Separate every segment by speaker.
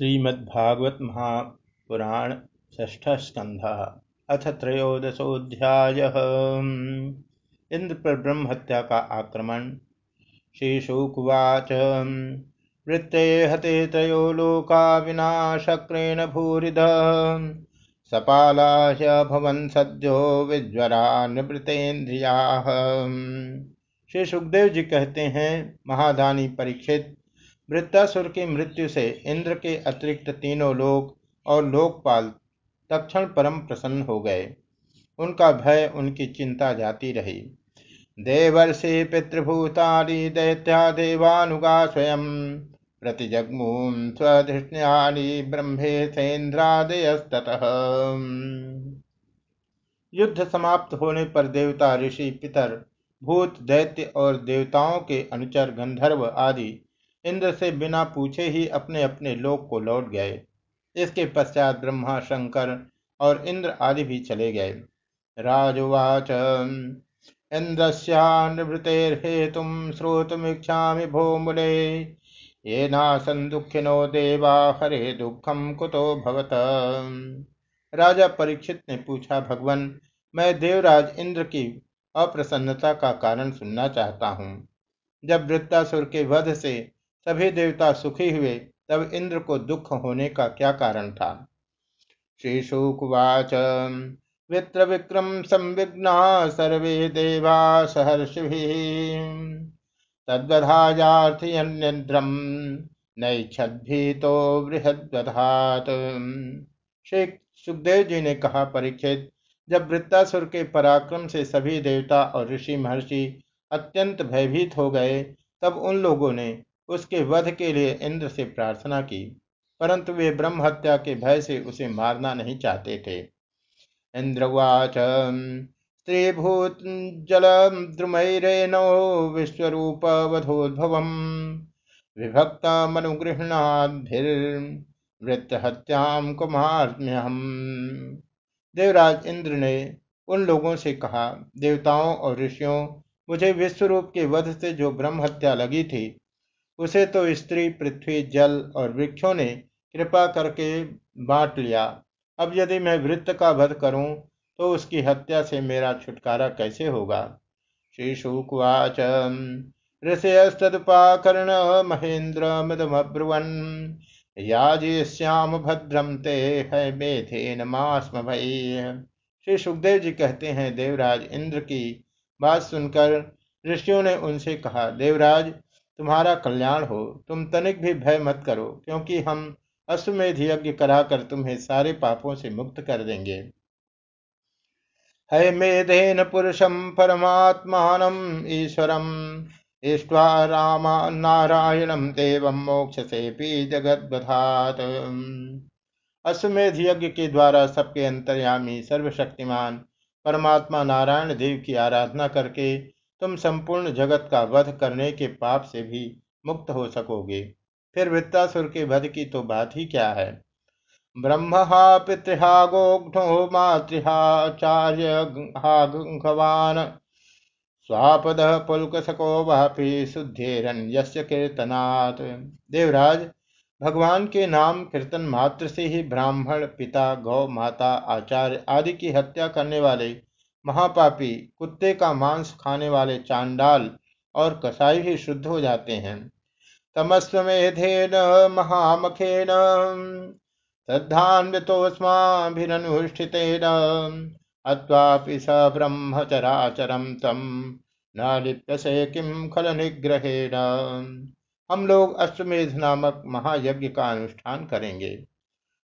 Speaker 1: श्रीमद्भागवत महापुराण ष्ठ स्कंध अथ त्रयोदशोध्याय इंद्र पर ब्रह्म हत्या का आक्रमण। श्रीशुकुवाच। वृत्ते हते त्रयो लोका विनाशक्रेण भूरिद सपाला भवन सद्यो विज्वरा निवृतेन्द्रिया। श्री सुखदेव जी कहते हैं, महादानी परीक्षित वृत्तासुर की मृत्यु से इंद्र के अतिरिक्त तीनों लोक और लोकपाल तक्षण परम प्रसन्न हो गए। उनका भय, उनकी चिंता जाती रही। देवर्षि पितृभूतानि दैत्या देवानुगा स्वयं। प्रतिजग्मून स्वधृष्ण्यानि ब्रह्मेन्द्रादयस्ततः युद्ध समाप्त होने पर देवता ऋषि, पितर, भूत, दैत्य और देवताओं के अनुचर, गंधर्व आदि इंद्र से बिना पूछे ही अपने अपने लोक को लौट गए। इसके पश्चात ब्रह्मा, शंकर और इंद्र आदि भी चले गए। राजुवाच इंद्रस्यानुवृतेर्हेतुम श्रोतमीक्षा भो मुले ये नासन दुखिनो देवा, हरे दुखम कुतो भवत। राजा परीक्षित ने पूछा, भगवान, मैं देवराज इंद्र की अप्रसन्नता का कारण सुनना चाहता हूँ। जब वृत्तासुर के वध से सभी देवता सुखी हुए, तब इंद्र को दुख होने का क्या कारण था? श्री शुकुवाच वित्र विक्रम संविघ्ना, सर्वे देवा सहर्षि तद्वधायार्थयन्यद्रम नैच्छद्भीतो बृहद्वधात। श्री सुखदेव जी ने कहा परीक्षित जब वृत्तासुर के पराक्रम से सभी देवता और ऋषि महर्षि अत्यंत भयभीत हो गए, तब उन लोगों ने उसके वध के लिए इंद्र से प्रार्थना की, परंतु वे ब्रह्म हत्या के भय से उसे मारना नहीं चाहते थे। इंद्रवाच स्त्रीभूत जल द्रुमैरेनो विश्वरूप वधोद्भव विभक्त मनुगृहणाद्भिर्वृत्त हत्याम कुमार्म्यहम। देवराज इंद्र ने उन लोगों से कहा, देवताओं और ऋषियों, मुझे विश्वरूप के वध से जो ब्रह्म हत्या लगी थी उसे तो स्त्री, पृथ्वी, जल और वृक्षों ने कृपा करके बांट लिया। अब यदि मैं वृत्त का वध करूँ तो उसकी हत्या से मेरा छुटकारा कैसे होगा? श्री शुकुवाच। महेंद्र मदमब्रुवन याजिश्याम भद्रम ते है मेधेन मास्म भई। श्री सुखदेव जी कहते हैं, देवराज, इंद्र की बात सुनकर ऋषियों ने उनसे कहा, देवराज तुम्हारा कल्याण हो, तुम तनिक भी भय मत करो, क्योंकि हम अश्वमेध यज्ञ कराकर तुम्हें सारे पापों से मुक्त कर देंगे। है मेधेन पुरुषम परमात्मान ईश्वरम इष्टवा राम नारायणम देव मोक्ष से जगत बधात अश्वमेध यज्ञ के द्वारा सबके अंतर्यामी सर्वशक्तिमान परमात्मा नारायण देव की आराधना करके तुम संपूर्ण जगत का वध करने के पाप से भी मुक्त हो सकोगे। फिर वृत्तासुर के वध की तो बात ही क्या है? ब्रह्महा पितृहा गोघ्नो मातृहाचार्य स्वापद पुलक सको वापी शुद्धेरन कीर्तनात्। देवराज, भगवान के नाम कीर्तन मात्र से ही ब्राह्मण पिता, गौ माता, आचार्य आदि की हत्या करने वाले महापापी कुत्ते का मांस खाने वाले चांडाल और कसाई भी शुद्ध हो जाते हैं। तमस्वेधेन महामखेन श्रद्धान्वितोस्माभिरनुष्ठितेन अत्वापि स ब्रह्मचराचरम तम न किम खल हम लोग अश्वमेध नामक महायज्ञ का अनुष्ठान करेंगे।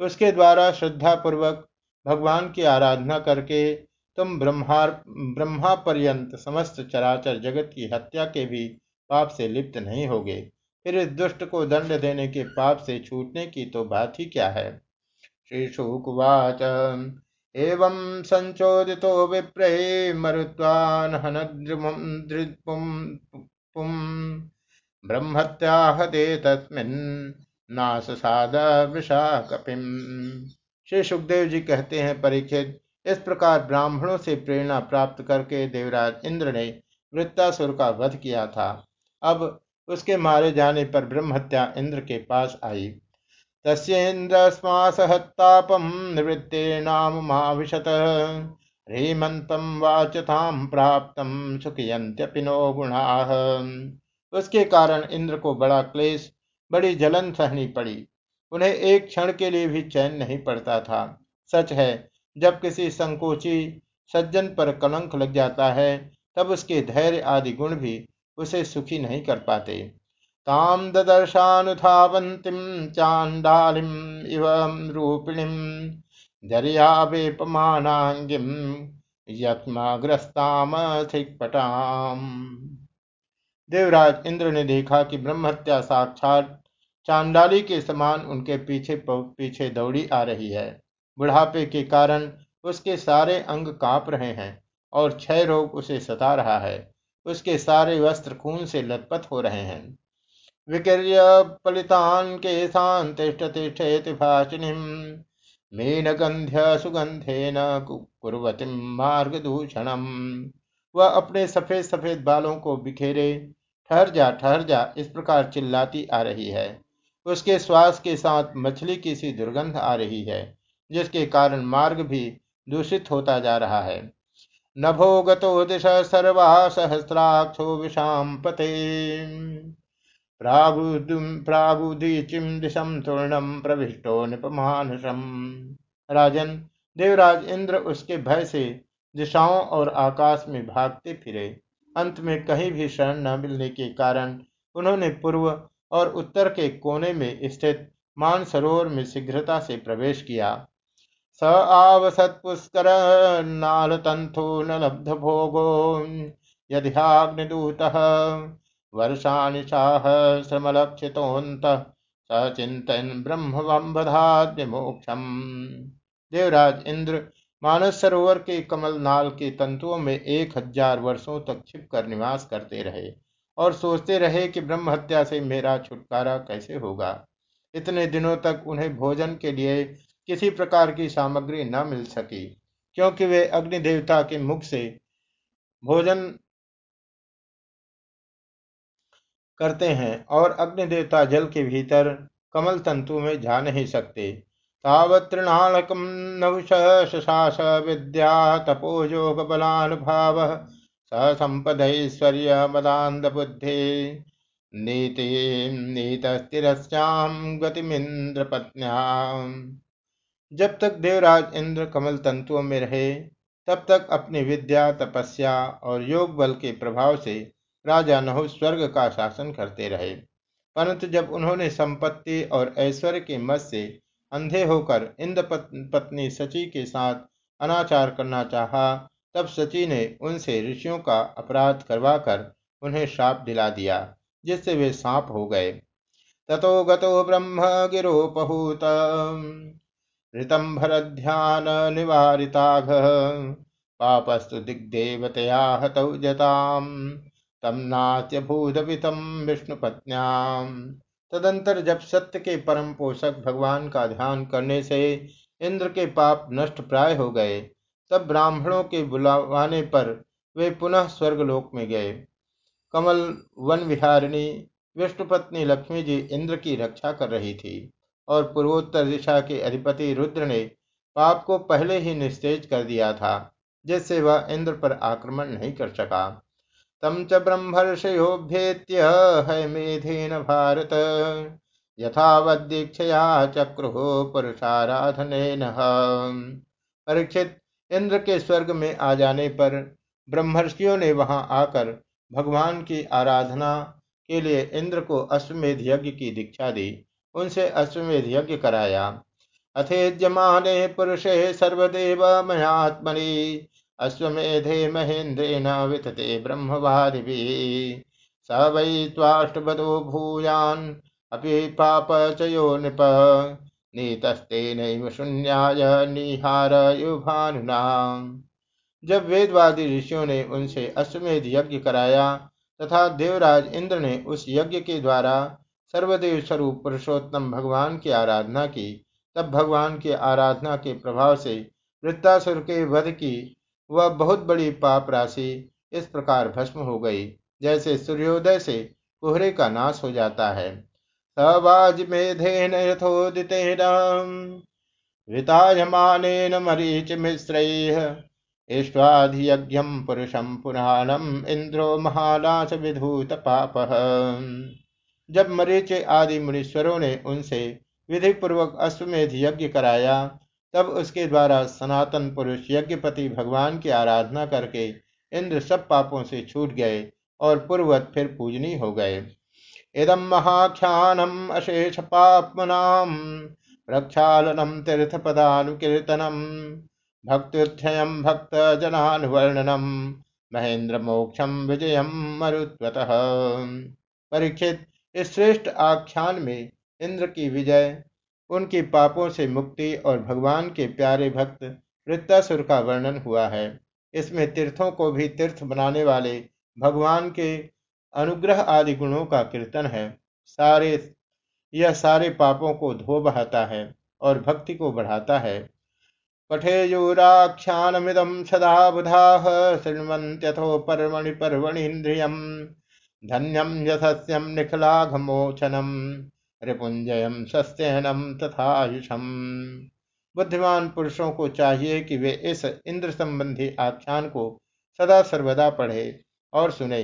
Speaker 1: उसके द्वारा श्रद्धा पूर्वक भगवान की आराधना करके तुम ब्रह्मार ब्रह्मा पर्यंत समस्त चराचर जगत की हत्या के भी पाप से लिप्त नहीं होगे। फिर इस दुष्ट को दंड देने के पाप से छूटने की तो बात ही क्या है? श्री शुकुवाच। एवं संचोदितो विप्रे मरुत्वान ब्रह्मत्या हते तस्मिन् नास सादा वृषा कपिम श्री सुखदेव जी कहते हैं परीक्षित इस प्रकार ब्राह्मणों से प्रेरणा प्राप्त करके देवराज इंद्र ने वृत्तासुर का वध किया था। अब उसके मारे जाने पर ब्रह्महत्या इंद्र के पास आई। तस्येन्द्रस्मासहत्तापं निवृत्तेर्नाममाविशत हेमन्तं वाचतां प्राप्तं सुखयन्त्यपि नो गुणाः। उसके कारण इंद्र को बड़ा क्लेश, बड़ी जलन सहनी पड़ी। उन्हें एक क्षण के लिए भी चैन नहीं पड़ता था। सच है जब किसी संकोची सज्जन पर कलंक लग जाता है, तब उसके धैर्य आदि गुण भी उसे सुखी नहीं कर पाते। ताम ददर्शानुधावंतीम चांडालिम इव रूपिणीम दर्यावेपमानांगिम यत्माग्रस्ताम देवराज इंद्र ने देखा कि ब्रह्मत्या साक्षात चांडाली के समान उनके पीछे पीछे दौड़ी आ रही है। बुढ़ापे के कारण उसके सारे अंग काँप रहे हैं और क्षय रोग उसे सता रहा है। उसके सारे वस्त्र खून से लथपथ हो रहे हैं। विकीर्य पलितान केशान तिष्ठ तिष्ठेति सुगंधे न कुर्वतिम मार्ग दूषणम वह अपने सफ़ेद सफ़ेद बालों को बिखेरे ठहर जा ठहर जा इस प्रकार चिल्लाती आ रही है। उसके श्वास के साथ मछली की सी दुर्गंध आ रही है। जिसके कारण मार्ग भी दूषित होता जा रहा है। नभो गतो सर्वा सहस्राक्षो विषाम पते प्रविष्टो निपमानुषम। राजन, देवराज इंद्र उसके भय से दिशाओं और आकाश में भागते फिरे। अंत में कहीं भी शरण न मिलने के कारण उन्होंने पूर्व और उत्तर के कोने में स्थित मानसरोवर में शीघ्रता से प्रवेश किया। स आवसत पुष्कर नाल तंथु न लब्ध भोगो यदिहाग्निदूत यद्याग्निदूत वर्षाणिशाह श्रमलक्षितोऽन्त सचिंतन ब्रह्मवम्बधाद्विमोक्षम। देवराज इंद्र मानस सरोवर के कमल नाल के तंतुओं में एक हज़ार वर्षों तक छिप कर निवास करते रहे और सोचते रहे कि ब्रह्म हत्या से मेरा छुटकारा कैसे होगा। इतने दिनों तक उन्हें भोजन के लिए किसी प्रकार की सामग्री न मिल सकी, क्योंकि वे अग्नि देवता के मुख से भोजन करते हैं और अग्नि देवता जल के भीतर कमल तंतु में जा नहीं सकते। तावतृणालकम नवशास विद्या तपोयोग बलानुभाव स संपदैश्वर्य मदांध बुद्धि नीति नीतस्थिरश्याम गतिमिंद्र पत्न्याम जब तक देवराज इंद्र कमल तंतुओं में रहे, तब तक अपनी विद्या, तपस्या और योग बल के प्रभाव से राजा नहु स्वर्ग का शासन करते रहे। परंतु जब उन्होंने संपत्ति और ऐश्वर्य के मत से अंधे होकर इंद्र पत्नी सची के साथ अनाचार करना चाहा, तब सची ने उनसे ऋषियों का अपराध करवाकर उन्हें श्राप दिला दिया, जिससे वे सांप हो गए। ततो गतो गिरोपहूत ऋतम भर ध्यान निवारिताघ पापस्तु दिग्देवतया हतौ जताम तम नाच्य भूतपितम विष्णुपत्न्याम। तदंतर जब सत्य के परम पोषक भगवान का ध्यान करने से इंद्र के पाप नष्ट प्राय हो गए। तब ब्राह्मणों के बुलावाने पर वे पुनः स्वर्गलोक में गए। कमल, वन विहारिणी, विष्णुपत्नी लक्ष्मी जी इंद्र की रक्षा कर रही थी। और पूर्वोत्तर दिशा के अधिपति रुद्र ने पाप को पहले ही निस्तेज कर दिया था, जिससे वह इंद्र पर आक्रमण नहीं कर सका। तम च ब्रह्मर्षयोभ्येत्य हैमेधेन भारत। यथावदीक्षया चक्रु पुरुषाराधन परीक्षित, इंद्र के स्वर्ग में आ जाने पर ब्रह्मर्षियों ने वहाँ आकर भगवान की आराधना के लिए इंद्र को अश्वमेध यज्ञ की दीक्षा दी। उनसे अश्वमेध यज्ञ कराया। अथेज्यमाने पुरुषे सर्वदेव मयात्मनि, अश्वमेधे महेन्द्रेण वितते ब्रह्मवादिभिः। स वै त्वाष्टपदो भूयान्, अपि पापचयो नृप। नीतस्तेनैव शून्याय निहार युभानुना जब वेदवादी ऋषियों ने उनसे अश्वमेध यज्ञ कराया, तथा देवराज इंद्र ने उस यज्ञ के द्वारा सर्वदेव स्वरूप पुरुषोत्तम भगवान की आराधना की। तब भगवान की आराधना के प्रभाव से वृत्तासुर के वध की वह बहुत बड़ी पाप राशि इस प्रकार भस्म हो गई, जैसे सूर्योदय से कोहरे का नाश हो जाता है। सवाज सवाजमेधेन यथोदितेन वितायमानेन मरीचिमिश्रैः इष्ट्वाधियज्ञं पुरुषम पुराणम इंद्रो महालास विधूत पापः जब मरीचे आदि मुनीश्वरों ने उनसे विधि पूर्वक अश्वमेध यज्ञ कराया, तब उसके द्वारा सनातन पुरुष यज्ञपति भगवान की आराधना करके इंद्र सब पापों से छूट गए और पूर्वत फिर पूजनी हो गए। इदम महाख्यानम अशेष पापनाम प्रक्षालनम तीर्थपदानुकीर्तनम भक्त्युत्थयम भक्त जनानुवर्णनम महेंद्र मोक्षम विजयम मरुत्वत। परीक्षित इस श्रेष्ठ आख्यान में इंद्र की विजय, उनकी पापों से मुक्ति और भगवान के प्यारे भक्त वृत्तासुर का वर्णन हुआ है। इसमें तीर्थों को भी तीर्थ बनाने वाले भगवान के अनुग्रह आदि गुणों का कीर्तन है। सारे, यह सारे पापों को धो बहाता है और भक्ति को बढ़ाता है। पठेयूराख्यानमिदं सदा बुधा शृण्वन्त्यथो पर्वणि पर्वणीन्द्रियम्। धन्यम यशस्यम निखलाघमोचनम रिपुंजयम सस्त्यनम तथायुषम। बुद्धिमान पुरुषों को चाहिए कि वे इस इंद्र संबंधी आख्यान को सदा सर्वदा पढ़े और सुने।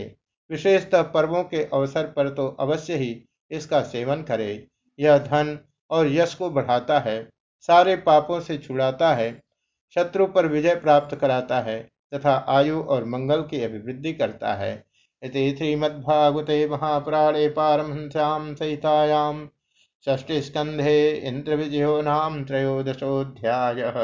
Speaker 1: विशेषतः पर्वों के अवसर पर तो अवश्य ही इसका सेवन करे। यह धन और यश को बढ़ाता है, सारे पापों से छुड़ाता है, शत्रु पर विजय प्राप्त कराता है तथा आयु और मंगल की अभिवृद्धि करता है। इति श्रीमद्भागवते महापुराणे पारमहंस्यां सहितायां षष्टिस्कन्धे इन्द्रविजयो नाम त्रयोदशोऽध्यायः।